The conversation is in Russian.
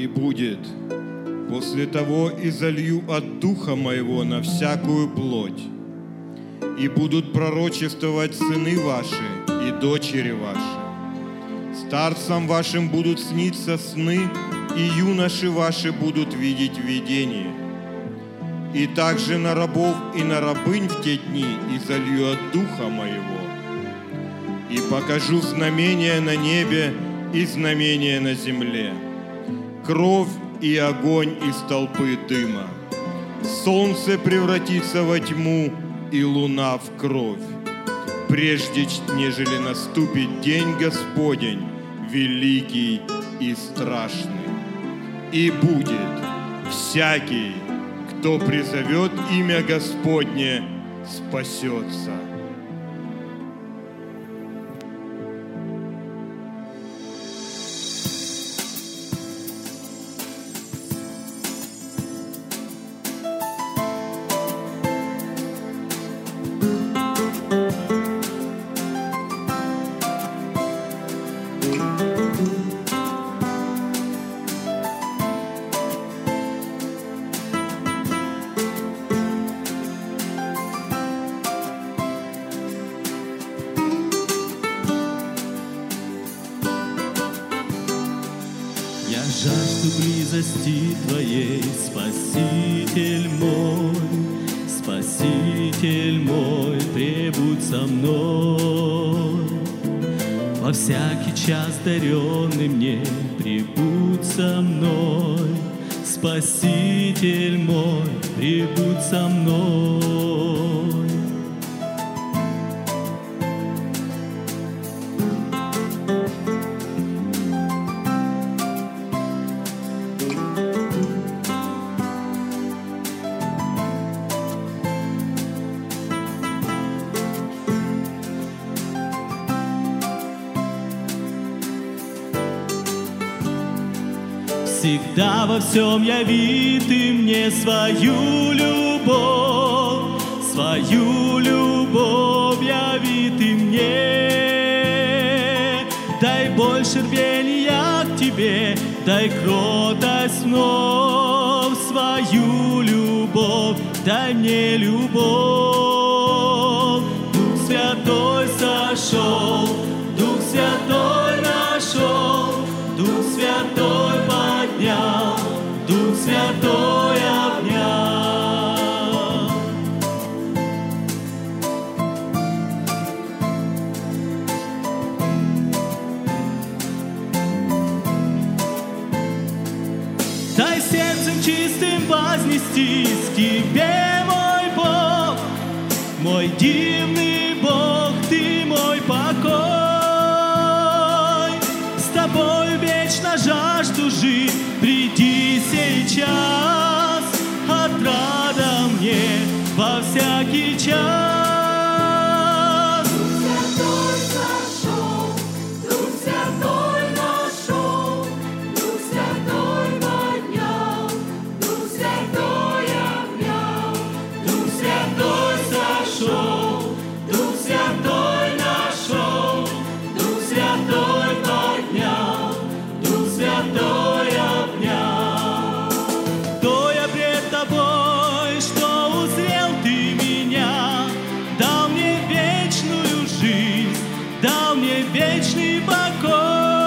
И будет, после того и залью от Духа Моего на всякую плоть, и будут пророчествовать сыны ваши и дочери ваши. Старцам вашим будут сниться сны, и юноши ваши будут видеть видение. И также на рабов и на рабынь в те дни и залью от Духа Моего. И покажу знамения на небе и знамения на земле. Кровь и огонь из толпы дыма. Солнце превратится во тьму, и луна в кровь, прежде нежели наступит день Господень, великий и страшный. И будет всякий, кто призовет имя Господне, спасется. Близости Твоей, Спаситель мой, Спаситель мой, пребудь со мной. Всякий час даренный мне, прибудь со мной, Спаситель мой, прибудь со мной. Всегда во всем яви ты мне свою любовь, свою любовь яви ты мне. Дай больше рвения к тебе, дай кротость вновь, свою любовь, дай мне любовь. Дух Святой сошел, Дух Святой нашел, Дух Святой поднял, Дух Святой обнял. Дай сердцем чистым вознестись к Тебе, мой Бог, мой дивный жить, приди сейчас, отрада мне во всякий час. вечный покой.